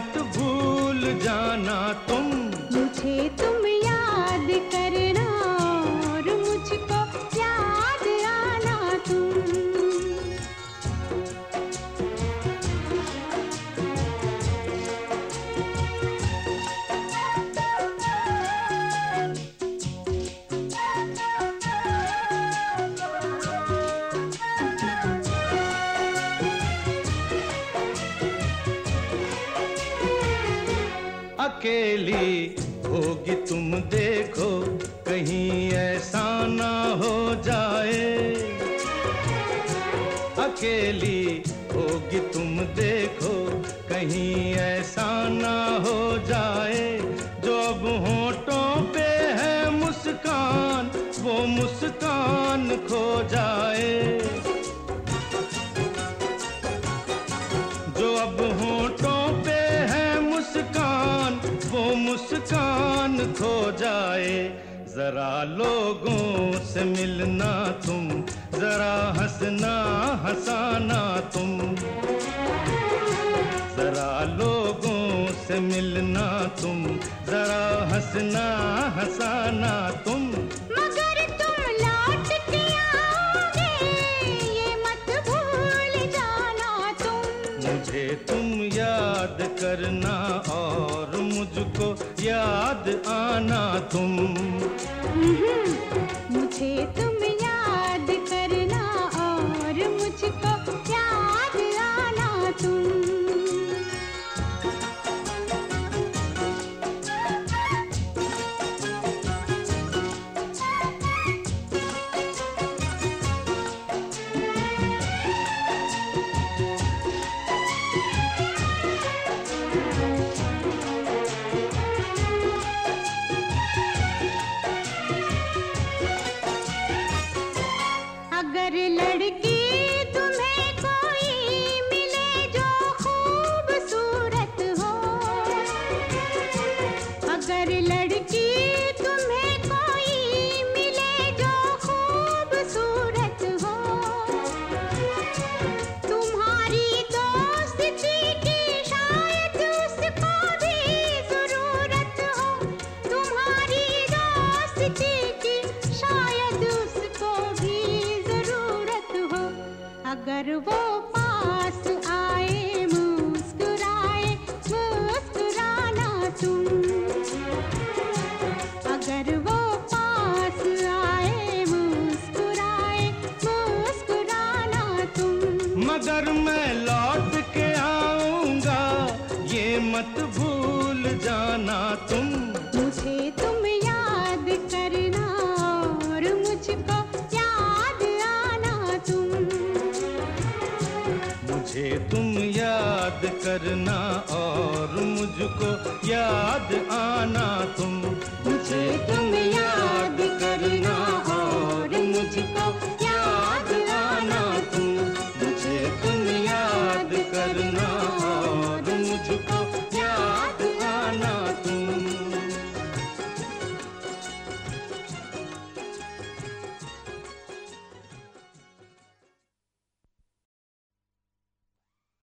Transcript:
मत भूल जाना तुम। मुझे तुम अकेली, होगी तुम देखो, कहीं ऐसा ना हो जाए। अकेली, होगी तुम देखो, कहीं ऐसा खो जाए। जरा लोगों से मिलना तुम जरा हंसना हंसाना तुम। जरा लोगों से मिलना तुम जरा हंसना हंसाना तुम। तुम लौट के आओगे ये मत भूल जाना तुम। मुझे तुम याद करना और याद आना तुम। मुझे तुम याद करना और मुझको याद आना तुम। अगर वो पास आए, मुस्कुराए, मुस्कुराना तुम। अगर वो पास आए, मुस्कुराए, मुस्कुराना तुम। मगर मैं लौट के आऊँगा, ये मत भूल जाना तुम। मुझे तुम याद करना और मुझको याद आना तुम